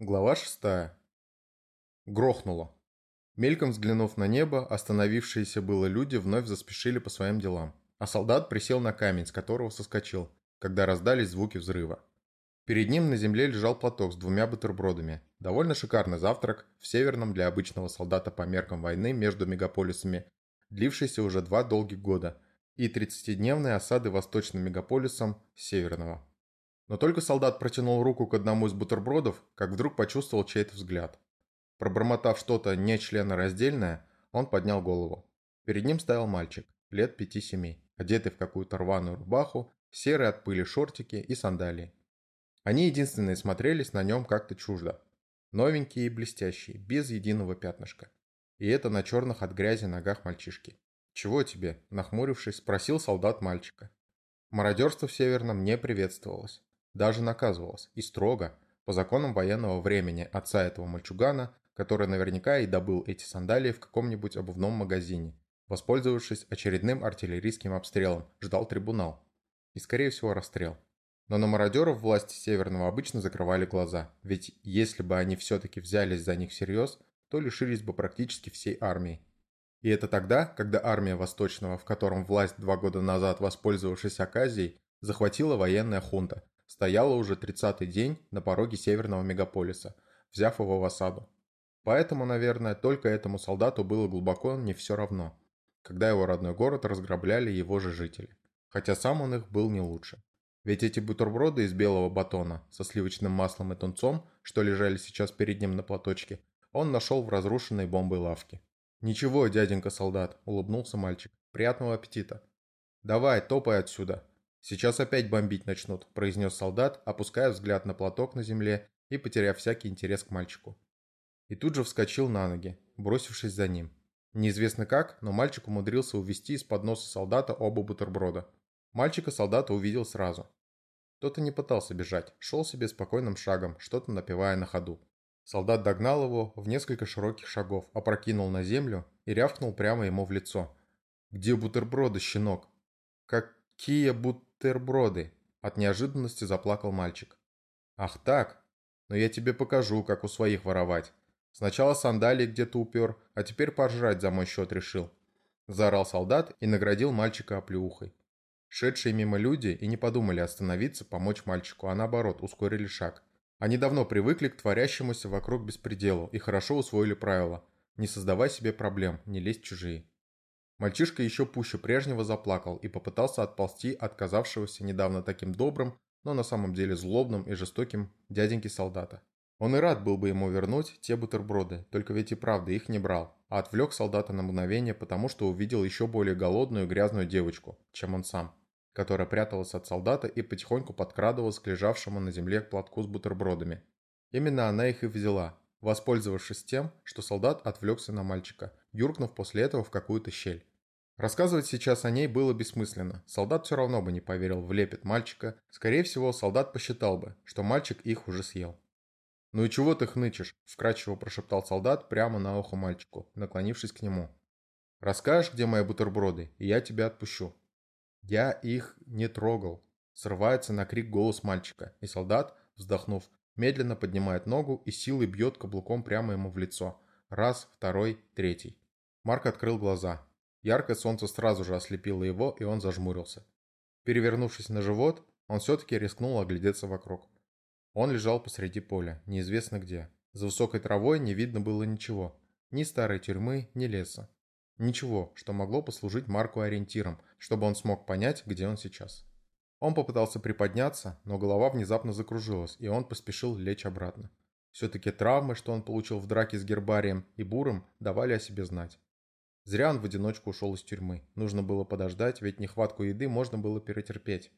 Глава шестая. Грохнуло. Мельком взглянув на небо, остановившиеся было люди вновь заспешили по своим делам, а солдат присел на камень, с которого соскочил, когда раздались звуки взрыва. Перед ним на земле лежал платок с двумя бутербродами. Довольно шикарный завтрак в северном для обычного солдата по меркам войны между мегаполисами, длившийся уже два долгих года, и 30-дневные осады восточным мегаполисом северного. Но только солдат протянул руку к одному из бутербродов, как вдруг почувствовал чей-то взгляд. Пробормотав что-то нечленораздельное, он поднял голову. Перед ним стоял мальчик, лет пяти-семи, одетый в какую-то рваную рубаху, серые от пыли шортики и сандалии. Они единственные смотрелись на нем как-то чуждо. Новенькие и блестящие, без единого пятнышка. И это на черных от грязи ногах мальчишки. «Чего тебе?» – нахмурившись, спросил солдат мальчика. Мародерство в Северном не приветствовалось даже наказывалась, и строго, по законам военного времени отца этого мальчугана, который наверняка и добыл эти сандалии в каком-нибудь обувном магазине, воспользовавшись очередным артиллерийским обстрелом, ждал трибунал. И, скорее всего, расстрел. Но на мародеров власти Северного обычно закрывали глаза, ведь если бы они все-таки взялись за них всерьез, то лишились бы практически всей армии. И это тогда, когда армия Восточного, в котором власть два года назад, воспользовавшись оказией, захватила военная хунта, стояла уже 30-й день на пороге северного мегаполиса, взяв его в осаду. Поэтому, наверное, только этому солдату было глубоко не все равно, когда его родной город разграбляли его же жители. Хотя сам он их был не лучше. Ведь эти бутерброды из белого батона со сливочным маслом и тунцом, что лежали сейчас перед ним на платочке, он нашел в разрушенной бомбой лавке. «Ничего, дяденька солдат», — улыбнулся мальчик. «Приятного аппетита». «Давай, топай отсюда», «Сейчас опять бомбить начнут», – произнес солдат, опуская взгляд на платок на земле и потеряв всякий интерес к мальчику. И тут же вскочил на ноги, бросившись за ним. Неизвестно как, но мальчик умудрился увести из-под носа солдата оба бутерброда. Мальчика солдата увидел сразу. Тот и не пытался бежать, шел себе спокойным шагом, что-то напевая на ходу. Солдат догнал его в несколько широких шагов, опрокинул на землю и рявкнул прямо ему в лицо. «Где бутерброды, щенок?» «Какие бутерброды?» Бутерброды!» От неожиданности заплакал мальчик. «Ах так? Но я тебе покажу, как у своих воровать. Сначала сандалии где-то упер, а теперь пожрать за мой счет решил». Заорал солдат и наградил мальчика оплеухой. Шедшие мимо люди и не подумали остановиться, помочь мальчику, а наоборот, ускорили шаг. Они давно привыкли к творящемуся вокруг беспределу и хорошо усвоили правила «не создавай себе проблем, не лезь чужие». Мальчишка еще пуще прежнего заплакал и попытался отползти от казавшегося недавно таким добрым, но на самом деле злобным и жестоким дяденьки солдата. Он и рад был бы ему вернуть те бутерброды, только ведь и правда их не брал, а отвлек солдата на мгновение, потому что увидел еще более голодную и грязную девочку, чем он сам, которая пряталась от солдата и потихоньку подкрадывалась к лежавшему на земле платку с бутербродами. Именно она их и взяла, воспользовавшись тем, что солдат отвлекся на мальчика, юркнув после этого в какую-то щель. Рассказывать сейчас о ней было бессмысленно. Солдат все равно бы не поверил в лепет мальчика. Скорее всего, солдат посчитал бы, что мальчик их уже съел. «Ну и чего ты хнычешь?» – вкрадчиво прошептал солдат прямо на ухо мальчику, наклонившись к нему. «Расскажешь, где мои бутерброды, и я тебя отпущу». «Я их не трогал», – срывается на крик голос мальчика, и солдат, вздохнув, медленно поднимает ногу и силой бьет каблуком прямо ему в лицо. Раз, второй, третий. Марк открыл глаза. Яркое солнце сразу же ослепило его, и он зажмурился. Перевернувшись на живот, он все-таки рискнул оглядеться вокруг. Он лежал посреди поля, неизвестно где. За высокой травой не видно было ничего. Ни старой тюрьмы, ни леса. Ничего, что могло послужить Марку ориентиром, чтобы он смог понять, где он сейчас. Он попытался приподняться, но голова внезапно закружилась, и он поспешил лечь обратно. Все-таки травмы, что он получил в драке с Гербарием и Буром, давали о себе знать. Зря он в одиночку ушел из тюрьмы. Нужно было подождать, ведь нехватку еды можно было перетерпеть.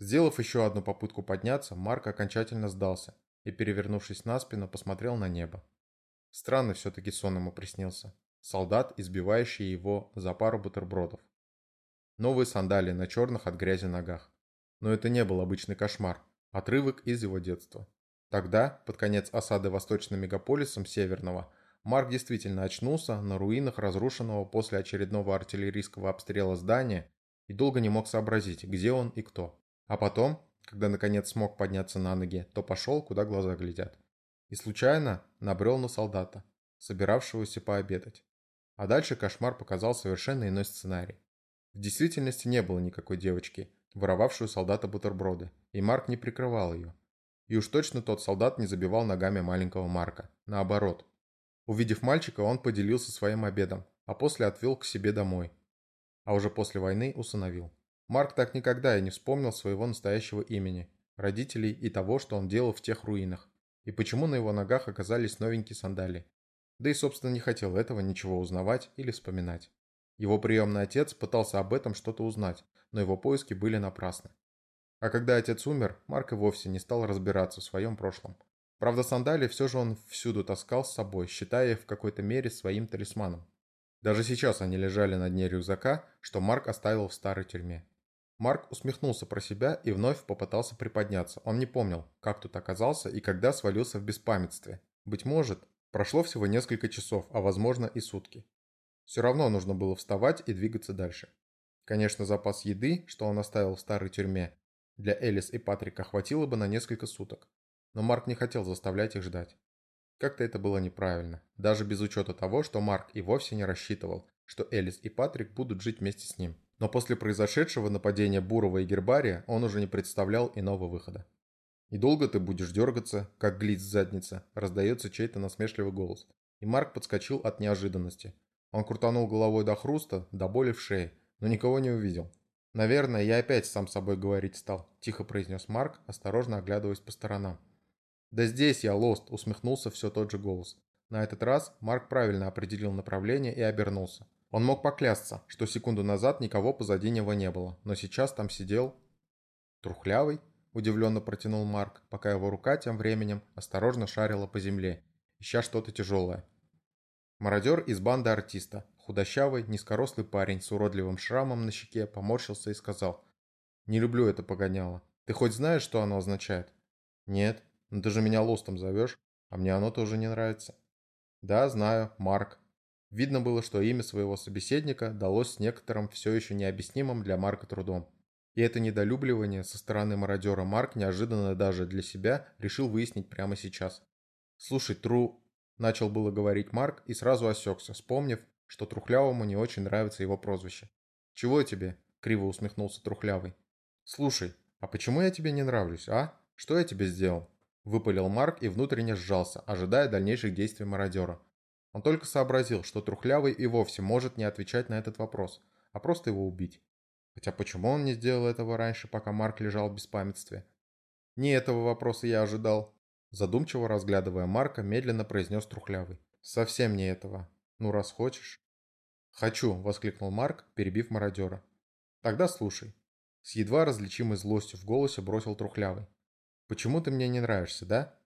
Сделав еще одну попытку подняться, Марк окончательно сдался и, перевернувшись на спину, посмотрел на небо. Странный все-таки сон ему приснился. Солдат, избивающий его за пару бутербродов. Новые сандалии на черных от грязи ногах. Но это не был обычный кошмар, отрывок из его детства. Тогда, под конец осады восточным мегаполисом Северного, Марк действительно очнулся на руинах разрушенного после очередного артиллерийского обстрела здания и долго не мог сообразить, где он и кто. А потом, когда наконец смог подняться на ноги, то пошел, куда глаза глядят. и случайно набрел на солдата, собиравшегося пообедать. А дальше кошмар показал совершенно иной сценарий. В действительности не было никакой девочки, воровавшую солдата бутерброды, и Марк не прикрывал ее. И уж точно тот солдат не забивал ногами маленького Марка. Наоборот. Увидев мальчика, он поделился своим обедом, а после отвел к себе домой. А уже после войны усыновил. Марк так никогда и не вспомнил своего настоящего имени, родителей и того, что он делал в тех руинах, и почему на его ногах оказались новенькие сандалии. Да и, собственно, не хотел этого ничего узнавать или вспоминать. Его приемный отец пытался об этом что-то узнать, но его поиски были напрасны. А когда отец умер, Марк и вовсе не стал разбираться в своем прошлом. Правда, сандалии все же он всюду таскал с собой, считая их в какой-то мере своим талисманом. Даже сейчас они лежали на дне рюкзака, что Марк оставил в старой тюрьме. Марк усмехнулся про себя и вновь попытался приподняться. Он не помнил, как тут оказался и когда свалился в беспамятстве. Быть может, прошло всего несколько часов, а возможно и сутки. Все равно нужно было вставать и двигаться дальше. Конечно, запас еды, что он оставил в старой тюрьме, для Элис и Патрика хватило бы на несколько суток. Но Марк не хотел заставлять их ждать. Как-то это было неправильно, даже без учета того, что Марк и вовсе не рассчитывал, что Элис и Патрик будут жить вместе с ним. Но после произошедшего нападения Бурова и Гербария он уже не представлял иного выхода. «И долго ты будешь дергаться, как глиц с задницы?» – раздается чей-то насмешливый голос. И Марк подскочил от неожиданности. Он крутанул головой до хруста, до боли в шее, но никого не увидел. «Наверное, я опять сам собой говорить стал», – тихо произнес Марк, осторожно оглядываясь по сторонам. «Да здесь я, Лост», – усмехнулся все тот же голос. На этот раз Марк правильно определил направление и обернулся. Он мог поклясться, что секунду назад никого позади него не было, но сейчас там сидел... «Трухлявый?» – удивленно протянул Марк, пока его рука тем временем осторожно шарила по земле, ища что-то тяжелое. Мародер из банды артиста, худощавый, низкорослый парень с уродливым шрамом на щеке, поморщился и сказал. «Не люблю это погоняло. Ты хоть знаешь, что оно означает?» «Нет. Но ты же меня лостом зовешь, а мне оно тоже не нравится». «Да, знаю. Марк. Видно было, что имя своего собеседника далось с некоторым все еще необъяснимым для Марка трудом. И это недолюбливание со стороны мародера Марк неожиданно даже для себя решил выяснить прямо сейчас. «Слушай, Тру...» – начал было говорить Марк и сразу осекся, вспомнив, что Трухлявому не очень нравится его прозвище. «Чего тебе?» – криво усмехнулся Трухлявый. «Слушай, а почему я тебе не нравлюсь, а? Что я тебе сделал?» – выпалил Марк и внутренне сжался, ожидая дальнейших действий мародера. Он только сообразил, что Трухлявый и вовсе может не отвечать на этот вопрос, а просто его убить. Хотя почему он не сделал этого раньше, пока Марк лежал в беспамятстве? Не этого вопроса я ожидал. Задумчиво разглядывая Марка, медленно произнес Трухлявый. Совсем не этого. Ну, раз хочешь. «Хочу!» – воскликнул Марк, перебив мародера. «Тогда слушай». С едва различимой злостью в голосе бросил Трухлявый. «Почему ты мне не нравишься, да?»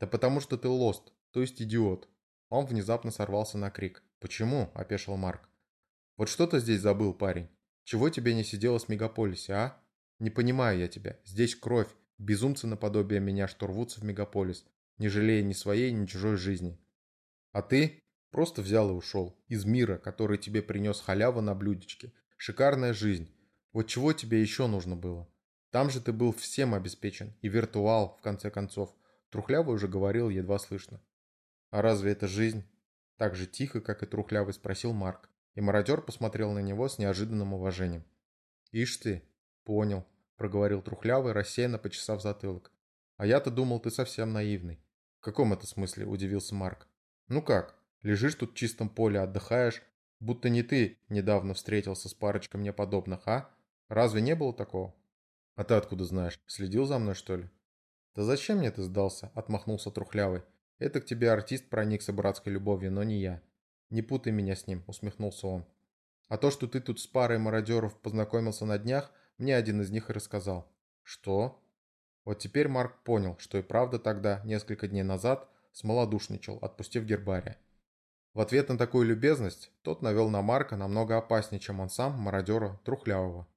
«Да потому что ты лост, то есть идиот. Он внезапно сорвался на крик. «Почему?» – опешил Марк. «Вот что ты здесь забыл, парень? Чего тебе не сидело с мегаполисе, а? Не понимаю я тебя. Здесь кровь, безумцы наподобие меня, что рвутся в мегаполис, не жалея ни своей, ни чужой жизни. А ты просто взял и ушел. Из мира, который тебе принес халяву на блюдечке. Шикарная жизнь. Вот чего тебе еще нужно было? Там же ты был всем обеспечен. И виртуал, в конце концов. Трухлявый уже говорил едва слышно. «А разве это жизнь?» Так же тихо, как и трухлявый, спросил Марк, и мародер посмотрел на него с неожиданным уважением. «Ишь ты!» «Понял», — проговорил трухлявый, рассеянно почесав затылок. «А я-то думал, ты совсем наивный». «В каком это смысле?» – удивился Марк. «Ну как, лежишь тут в чистом поле, отдыхаешь, будто не ты недавно встретился с парочкой мне подобных, а? Разве не было такого?» «А ты откуда знаешь? Следил за мной, что ли?» «Да зачем мне ты сдался?» – отмахнулся трухлявый. Это к тебе артист проникся братской любовью, но не я. Не путай меня с ним, усмехнулся он. А то, что ты тут с парой мародеров познакомился на днях, мне один из них и рассказал. Что? Вот теперь Марк понял, что и правда тогда, несколько дней назад, смолодушничал, отпустив Гербария. В ответ на такую любезность тот навел на Марка намного опаснее, чем он сам, мародера Трухлявого.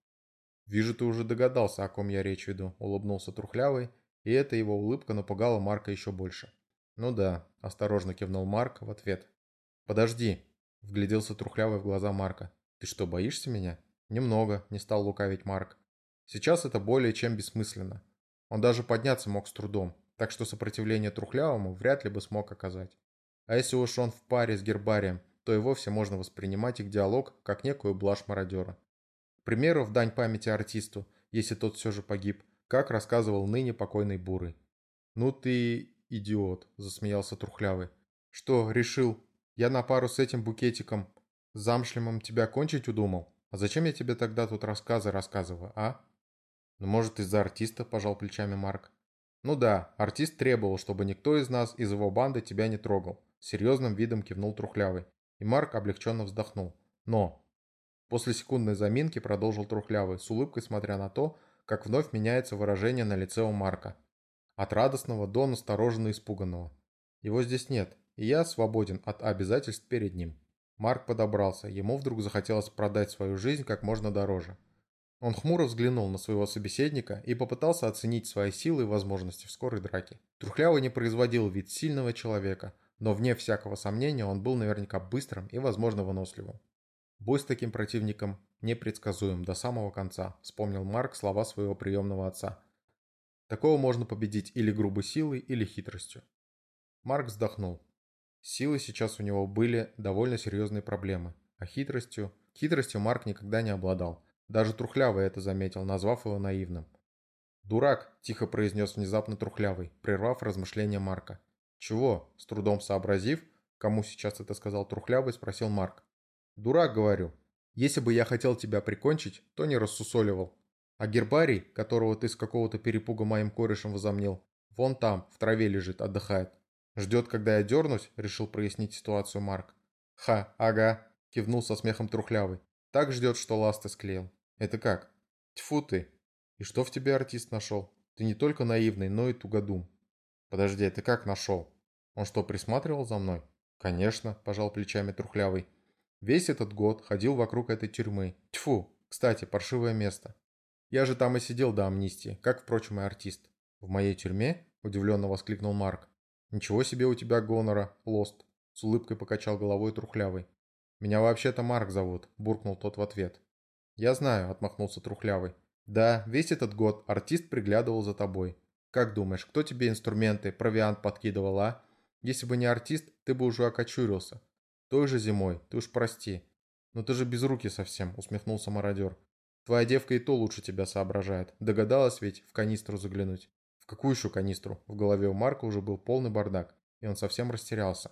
«Вижу, ты уже догадался, о ком я речь веду», — улыбнулся Трухлявый, и эта его улыбка напугала Марка еще больше. «Ну да», – осторожно кивнул Марк в ответ. «Подожди», – вгляделся трухлявый в глаза Марка. «Ты что, боишься меня?» «Немного», – не стал лукавить Марк. «Сейчас это более чем бессмысленно. Он даже подняться мог с трудом. так что сопротивление Трухлявому вряд ли бы смог оказать. А если уж он в паре с Гербарием, то и вовсе можно воспринимать их диалог как некую блажь мародера. К примеру, в дань памяти артисту, если тот все же погиб, как рассказывал ныне покойный Бурый. «Ну ты идиот», – засмеялся Трухлявый. «Что, решил? Я на пару с этим букетиком замшлемом тебя кончить удумал? А зачем я тебе тогда тут рассказы рассказываю, а?» «Ну, может, из-за артиста», – пожал плечами Марк. «Ну да, артист требовал, чтобы никто из нас, из его банды, тебя не трогал», – серьезным видом кивнул Трухлявый. И Марк облегченно вздохнул. «Но...» После секундной заминки продолжил Трухлявый, с улыбкой смотря на то, как вновь меняется выражение на лице у Марка. От радостного до настороженно испуганного. Его здесь нет, и я свободен от обязательств перед ним. Марк подобрался, ему вдруг захотелось продать свою жизнь как можно дороже. Он хмуро взглянул на своего собеседника и попытался оценить свои силы и возможности в скорой драке. Трухлявый не производил вид сильного человека, но вне всякого сомнения он был наверняка быстрым и, возможно, выносливым. Бой с таким противником непредсказуем до самого конца, вспомнил Марк слова своего приемного отца. Такого можно победить или грубой силой, или хитростью. Марк вздохнул. Силы сейчас у него были довольно серьезные проблемы, а хитростью... Хитростью Марк никогда не обладал – даже Трухлявый это заметил, назвав его наивным. «Дурак!» – тихо произнес внезапно Трухлявый, прервав размышления Марка. «Чего?» – с трудом сообразив, кому сейчас это сказал Трухлявый, спросил Марк. «Дурак, говорю. Если бы я хотел тебя прикончить, то не рассусоливал. А гербарий, которого ты с какого-то перепуга моим корешем возомнил, вон там, в траве лежит, отдыхает. Ждет, когда я дернусь?» – решил прояснить ситуацию Марк. «Ха, ага», – кивнул со смехом Трухлявый. «Так ждет, что ласты склеил. Это как? Тьфу ты. И что в тебе артист нашел? Ты не только наивный, но и тугодум. Подожди, ты как нашел? Он что, присматривал за мной? Конечно, пожал плечами трухлявый. Весь этот год ходил вокруг этой тюрьмы. Тьфу, кстати, паршивое место. Я же там и сидел до амнистии, как, впрочем, и артист. В моей тюрьме? Удивленно воскликнул Марк. Ничего себе у тебя гонора, Лост. С улыбкой покачал головой трухлявый. Меня вообще-то Марк зовут, буркнул тот в ответ. «Я знаю», — отмахнулся Трухлявый. «Да, весь этот год артист приглядывал за тобой. Как думаешь, кто тебе инструменты, провиант подкидывал, а? Если бы не артист, ты бы уже окочурился. Той же зимой, ты уж прости. Но ты же без руки совсем», — усмехнулся мародер. «Твоя девка и то лучше тебя соображает. Догадалась ведь в канистру заглянуть». «В какую еще канистру?» В голове у Марка уже был полный бардак, и он совсем растерялся.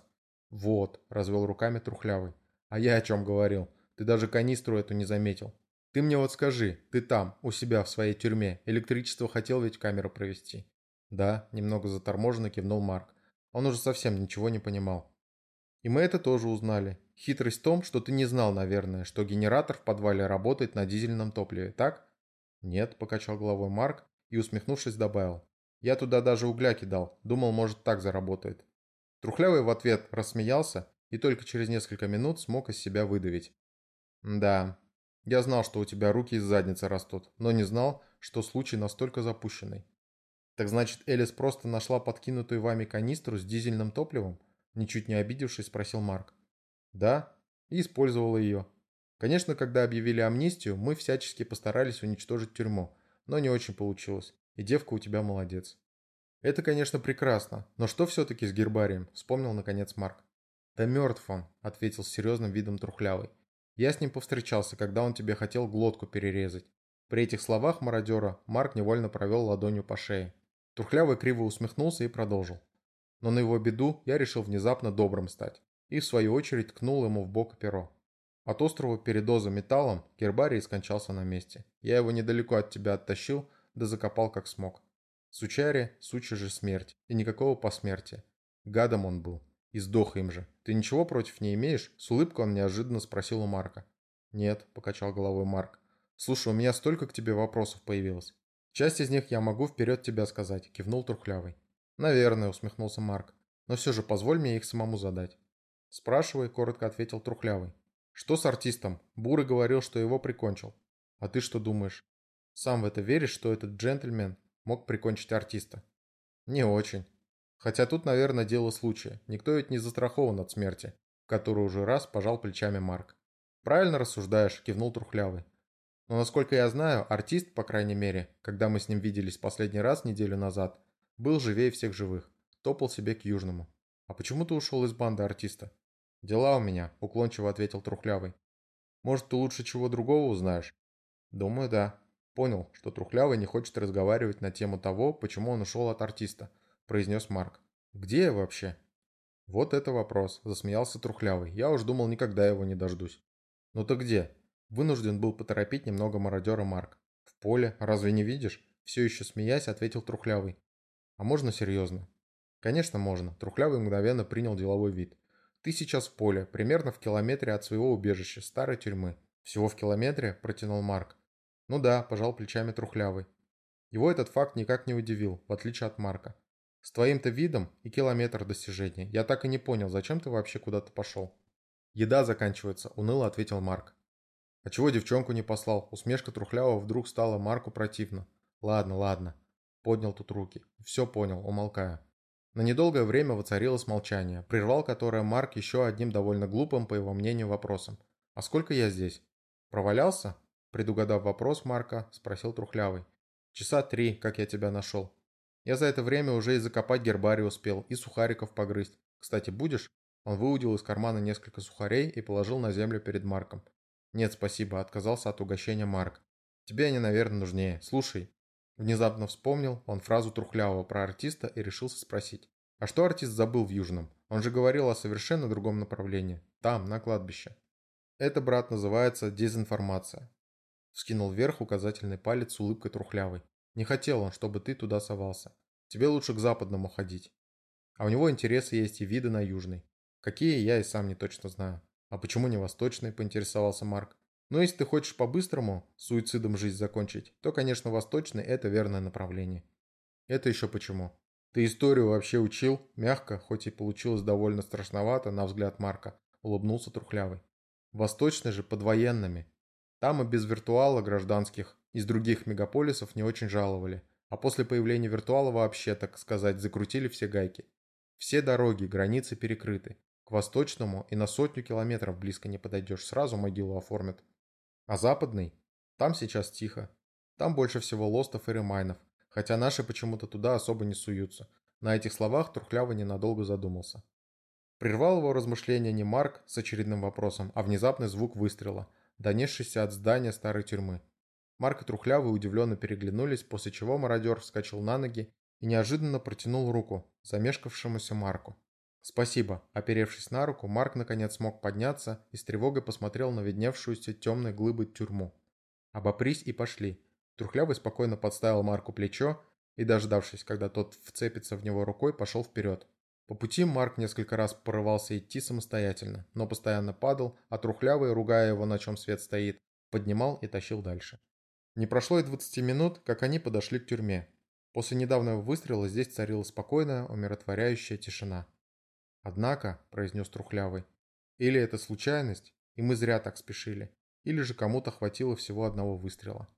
«Вот», — развел руками Трухлявый. «А я о чем говорил? Ты даже канистру эту не заметил. Ты мне вот скажи, ты там, у себя в своей тюрьме, электричество хотел ведь камеру провести? Да, немного заторможенно кивнул Марк. Он уже совсем ничего не понимал. И мы это тоже узнали. Хитрость в том, что ты не знал, наверное, что генератор в подвале работает на дизельном топливе, так? Нет, покачал головой Марк и, усмехнувшись, добавил. Я туда даже угля кидал, думал, может, так заработает. Трухлявый в ответ рассмеялся и только через несколько минут смог из себя выдавить. Да, я знал, что у тебя руки из задницы растут, но не знал, что случай настолько запущенный. Так значит, Элис просто нашла подкинутую вами канистру с дизельным топливом? Ничуть не обидевшись, спросил Марк. Да, и использовала ее. Конечно, когда объявили амнистию, мы всячески постарались уничтожить тюрьму, но не очень получилось, и девка у тебя молодец. Это, конечно, прекрасно, но что все-таки с гербарием? Вспомнил, наконец, Марк. Да мертв он, ответил с серьезным видом трухлявый. Я с ним повстречался, когда он тебе хотел глотку перерезать. При этих словах мародера Марк невольно провел ладонью по шее. Трухлявый криво усмехнулся и продолжил. Но на его беду я решил внезапно добрым стать. И в свою очередь ткнул ему в бок перо. От острова передоза металлом Гербарий скончался на месте. Я его недалеко от тебя оттащил, да закопал как смог. Сучаре, суча же смерть, и никакого посмертия. Гадом он был. И сдох им же. Ты ничего против не имеешь? С улыбкой он неожиданно спросил у Марка. Нет, покачал головой Марк. Слушай, у меня столько к тебе вопросов появилось. Часть из них я могу вперед тебя сказать, кивнул Трухлявый. Наверное, усмехнулся Марк. Но все же позволь мне их самому задать. Спрашивай, коротко ответил Трухлявый. Что с артистом? Бурый говорил, что его прикончил. А ты что думаешь? Сам в это веришь, что этот джентльмен мог прикончить артиста? Не очень. Хотя тут, наверное, дело случая. Никто ведь не застрахован от смерти, который уже раз пожал плечами Марк. «Правильно рассуждаешь», – кивнул Трухлявый. «Но насколько я знаю, артист, по крайней мере, когда мы с ним виделись последний раз неделю назад, Был живее всех живых. Топал себе к Южному. А почему ты ушел из банды артиста? Дела у меня, уклончиво ответил Трухлявый. Может, ты лучше чего другого узнаешь? Думаю, да. Понял, что Трухлявый не хочет разговаривать на тему того, почему он ушел от артиста, произнес Марк. Где я вообще? Вот это вопрос, засмеялся Трухлявый. Я уж думал, никогда его не дождусь. Ну то где? Вынужден был поторопить немного мародера Марк. В поле, разве не видишь? Все еще смеясь, ответил Трухлявый. А можно серьезно? Конечно, можно. Трухлявый мгновенно принял деловой вид. Ты сейчас в поле, примерно в километре от своего убежища, старой тюрьмы. Всего в километре? Протянул Марк. Ну да, пожал плечами Трухлявый. Его этот факт никак не удивил, в отличие от Марка. С твоим-то видом и километр достижения. Я так и не понял, зачем ты вообще куда-то пошел. Еда заканчивается, уныло ответил Марк. А чего девчонку не послал? Усмешка Трухлявого вдруг стала Марку противно. Ладно, ладно. Поднял тут руки. Все понял, умолкая. На недолгое время воцарилось молчание, прервал которое Марк еще одним довольно глупым, по его мнению, вопросом. «А сколько я здесь?» «Провалялся?» Предугадав вопрос Марка, спросил Трухлявый. «Часа три, как я тебя нашел. Я за это время уже и закопать гербарий успел, и сухариков погрызть. Кстати, будешь?» Он выудил из кармана несколько сухарей и положил на землю перед Марком. «Нет, спасибо», — отказался от угощения Марк. «Тебе они, наверное, нужнее. Слушай». Внезапно вспомнил он фразу Трухлявого про артиста и решился спросить. «А что артист забыл в Южном? Он же говорил о совершенно другом направлении. Там, на кладбище». «Это, брат, называется дезинформация». Вскинул вверх указательный палец с улыбкой Трухлявой. Не хотел он, чтобы ты туда совался. Тебе лучше к западному ходить. А у него интересы есть и виды на южный. Какие, я и сам не точно знаю. А почему не восточный, поинтересовался Марк. Но если ты хочешь по-быстрому суицидом жизнь закончить, то, конечно, восточный – это верное направление. Это еще почему? Ты историю вообще учил? Мягко, хоть и получилось довольно страшновато, на взгляд Марка, улыбнулся Трухлявый. Восточный же под военными. Там и без виртуала гражданских из других мегаполисов не очень жаловали, а после появления виртуала вообще, так сказать, закрутили все гайки. Все дороги, границы перекрыты. К восточному и на сотню километров близко не подойдешь, сразу могилу оформят. А западный? Там сейчас тихо. Там больше всего лостов и ремайнов, хотя наши почему-то туда особо не суются. На этих словах Трухлявый ненадолго задумался. Прервал его размышления не Марк с очередным вопросом, а внезапный звук выстрела, донесшийся от здания старой тюрьмы. Марк и Трухлявый удивленно переглянулись, после чего мародер вскочил на ноги и неожиданно протянул руку замешкавшемуся Марку. «Спасибо». Оперевшись на руку, Марк наконец смог подняться и с тревогой посмотрел на видневшуюся темной глыбы тюрьму. «Обопрись и пошли». Трухлявый спокойно подставил Марку плечо и, дождавшись, когда тот вцепится в него рукой, пошел вперед. По пути Марк несколько раз порывался идти самостоятельно, но постоянно падал, а Трухлявый, ругая его, на чем свет стоит, поднимал и тащил дальше. Не прошло и 20 минут, как они подошли к тюрьме. После недавнего выстрела здесь царила спокойная, умиротворяющая тишина. «Однако», – произнес Трухлявый, – «или это случайность, и мы зря так спешили, или же кому-то хватило всего одного выстрела».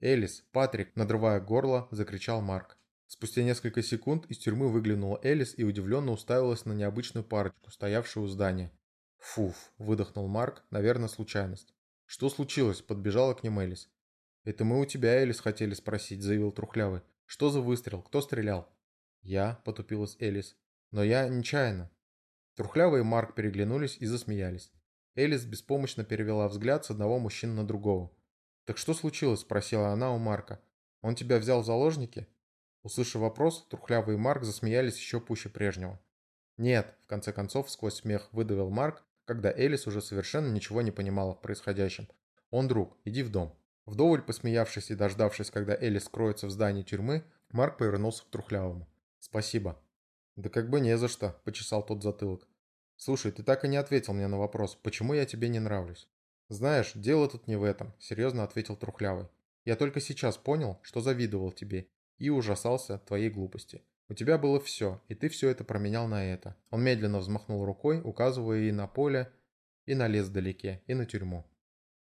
«Элис, Патрик», – надрывая горло, закричал Марк. Спустя несколько секунд из тюрьмы выглянула Элис и удивленно уставилась на необычную парочку, стоявшую у здания. «Фуф», – выдохнул Марк, – «наверное, случайность». «Что случилось?» – подбежала к ним Элис. «Это мы у тебя, Элис, хотели спросить», — заявил Трухлявый. «Что за выстрел? Кто стрелял?» «Я», — потупилась Элис. «Но я нечаянно». Трухлявый и Марк переглянулись и засмеялись. Элис беспомощно перевела взгляд с одного мужчины на другого. «Так что случилось?» – спросила она у Марка. «Он тебя взял в заложники?» Услышав вопрос, Трухлявый Марк засмеялись еще пуще прежнего. «Нет», – в конце концов сквозь смех выдавил Марк, когда Элис уже совершенно ничего не понимала в происходящем. «Он друг, иди в дом». Вдоволь посмеявшись и дождавшись, когда Элли скроется в здании тюрьмы, Марк повернулся к Трухлявому. «Спасибо». «Да как бы не за что», – почесал тот затылок. «Слушай, ты так и не ответил мне на вопрос, почему я тебе не нравлюсь?» «Знаешь, дело тут не в этом», – серьезно ответил Трухлявый. «Я только сейчас понял, что завидовал тебе и ужасался твоей глупости. У тебя было все, и ты все это променял на это». Он медленно взмахнул рукой, указывая и на поле, и на лес вдалеке, и на тюрьму.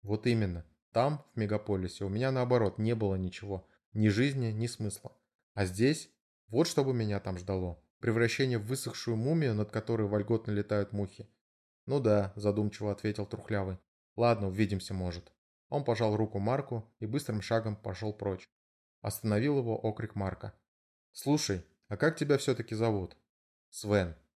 «Вот именно. Там, в мегаполисе, у меня наоборот не было ничего. Ни жизни, ни смысла. А здесь, вот что бы меня там ждало. Превращение в высохшую мумию, над которой вольготно летают мухи. Ну да, задумчиво ответил Трухлявый. Ладно, увидимся, может. Он пожал руку Марку и быстрым шагом пошел прочь. Остановил его окрик Марка. «Слушай, А как тебя все-таки зовут? Свен.